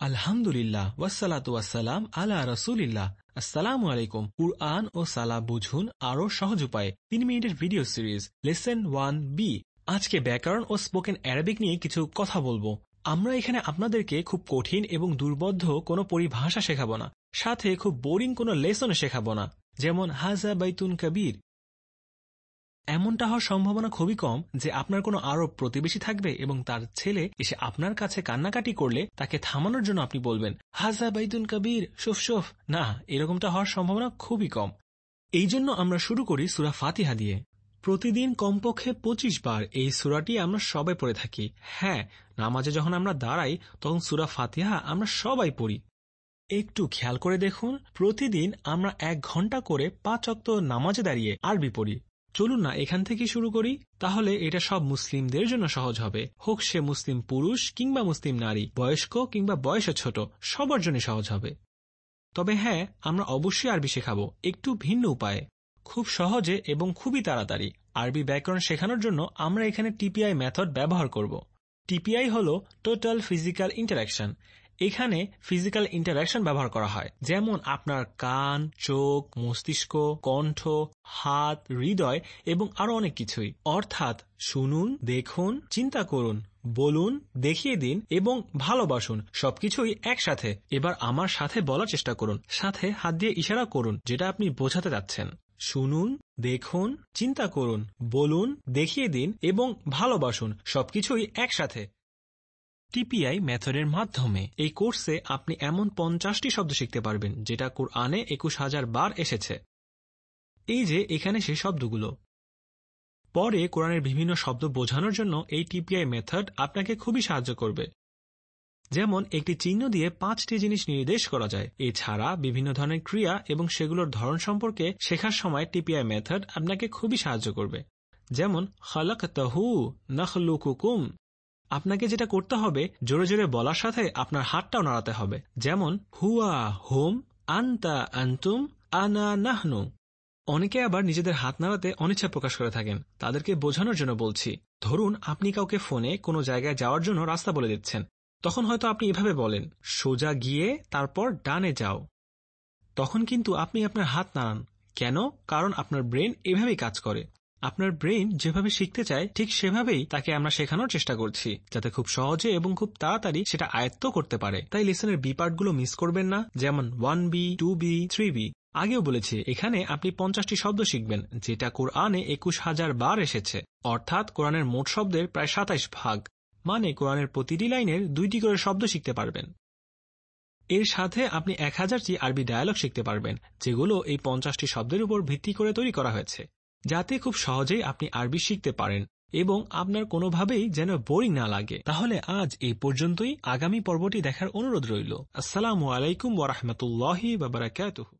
আলহামদুলিল্লাহ ওয়াসালাতু ওয়াসালাম আলা রসুলিল্লাহ। আসসালামু আলাইকুম। কুরআন ও সালা বুঝুন আরও সহজ উপায়ে। তিন মিনিটের video series lesson one B আজকে ব্যাকরণ ও স্পোকেন অ্যারাবিক নিয়ে কিছু কথা বলব। আমরা এখানে আপনাদেরকে খুব কঠিন এবং দুর্বদ্ধ কোনো পরিভাষা শেখাবো না। সাথে খুব বোরিং কোনো লেসন শেখাবো না। যেমন হাজা বাইতুন কবির। এমনটা হওয়ার সম্ভাবনা খুবই কম যে আপনার কোনো আরব প্রতিবেশী থাকবে এবং তার ছেলে এসে আপনার কাছে কান্নাকাটি করলে তাকে থামানোর জন্য আপনি বলবেন, হাজা বাইতুন কবির, শোফ শোফ। না, এরকমটা হওয়ার সম্ভাবনা খুবই কম। এই জন্য আমরা শুরু করি সুরা ফাতিহা দিয়ে। প্রতিদিন কমপক্ষে পঁচিশ বার এই সুরাটি আমরা সবাই পড়ে থাকি। হ্যাঁ নামাজে যখন আমরা দাঁড়াই, তখন সুরা ফাতিহা আমরা সবাই পড়ি। একটু খেয়াল করে দেখুন, প্রতিদিন আমরা এক ঘণ্টা করে পাঁচ অক্ত নামাজে দাঁড়িয়ে আরবি পড়ি। চলুন না এখান থেকে শুরু করি, তাহলে এটা সব মুসলিমদের জন্য সহজ হবে। হোক সে মুসলিম পুরুষ কিংবা মুসলিম নারী, বয়স্ক কিংবা বয়সে ছোট, সবার জন্য সহজ হবে। তবে হ্যাঁ আমরা অবশ্যই আরবি শেখাবো, একটু ভিন্ন উপায়ে। খুব সহজে এবং খুবই তাড়াতাড়ি। আরবি ব্যাকরণ শেখানোর জন্য আমরা এখানে টিপিআই মেথড ব্যবহার করব। টিপিআই হল টোটাল ফিজিক্যাল ইন্টারাকশন এখানে ফিজিক্যাল ইন্টারাকশন ব্যবহার করা হয়। যেমন আপনার কান, চোখ, মস্তিষ্ক, কণ্ঠ, হাত, হৃদয় এবং আরও অনেক কিছুই। অর্থাৎ শুনুন, দেখুন, চিন্তা করুন, বলুন, দেখিয়ে দিন এবং ভালোবাসুন। সবকিছুই একসাথে। এবার আমার সাথে বলার চেষ্টা করুন। সাথে হাত দিয়ে ইশারা করুন, যেটা আপনি বোঝাতে যাচ্ছেন শুনুন, দেখুন, চিন্তা করুন, বলুন, দেখিয়ে দিন এবং ভালোবাসুন। সবকিছুই একসাথে। টিপিআই মেথডের মাধ্যমে এই কোর্সে আপনি এমন পঞ্চাশটি শব্দ শিখতে পারবেন, যেটা কোরআনে একুশ হাজার বার এসেছে। এই যে, এখানে সেই শব্দগুলো। পরে কোরআনের বিভিন্ন শব্দ বোঝানোর জন্য এই টিপিআই মেথড আপনাকে খুবই সাহায্য করবে। যেমন, একটি চিহ্ন দিয়ে পাঁচটি জিনিস নির্দেশ করা যায়। এছাড়া বিভিন্ন ধরনের ক্রিয়া এবং সেগুলোর ধরন সম্পর্কে শেখার সময় টিপিআই মেথড আপনাকে খুবই সাহায্য করবে। যেমন খালাক তাহু নখলুকুকুম। আপনাকে যেটা করতে হবে, জোরে জোরে বলার সাথে আপনার হাতটাও নাড়াতে হবে। যেমন, হুয়া হোম, আন্তা আন্তুম, আনা নাহনু। অনেকে আবার নিজেদের হাত নাড়াতে অনিচ্ছা প্রকাশ করে থাকেন। তাদেরকে বোঝানোর জন্য বলছি, ধরুন, আপনি কাউকে ফোনে কোনো জায়গায় যাওয়ার জন্য রাস্তা বলে দিচ্ছেন। তখন হয়তো আপনি এভাবে বলেন, সোজা গিয়ে, তারপর ডানে যাও। তখন কিন্তু আপনি আপনার হাত নাড়ান। কেন? কারণ আপনার ব্রেন এভাবেই কাজ করে। আপনার ব্রেন যেভাবে শিখতে চায়, ঠিক সেভাবেই তাকে আমরা শেখানোর চেষ্টা করছি, যাতে খুব সহজে এবং খুব তাড়াতাড়ি সেটা আয়ত্ত করতে পারে। তাই লেসনের বি পার্টগুলো মিস করবেন না, যেমন one B two B three B আগেও বলেছি, এখানে আপনি পঞ্চাশটি শব্দ শিখবেন, যেটা কোরআনে একুশ হাজার বার এসেছে, অর্থাৎ কোরআনের মোট শব্দের প্রায় সাতাইশ ভাগ মানে কোরআনের প্রতিটি লাইনের দুইটি করে শব্দ শিখতে পারবেন। এর সাথে আপনি এক হাজারটি আরবি ডায়ালগ শিখতে পারবেন, যেগুলো এই পঞ্চাশটি শব্দের উপর ভিত্তি করে তৈরি করা হয়েছে। যাতে খুব সহজেই আপনি আরবি শিখতে পারেন এবং আপনার কোনোভাবেই যেন বোরিং না লাগে। তাহলে আজ এই পর্যন্তই। আগামী পর্বটি দেখার অনুরোধ রইল। আসসালামু আলাইকুম ওরহমতুল্লাহ বাবরাকাতুহু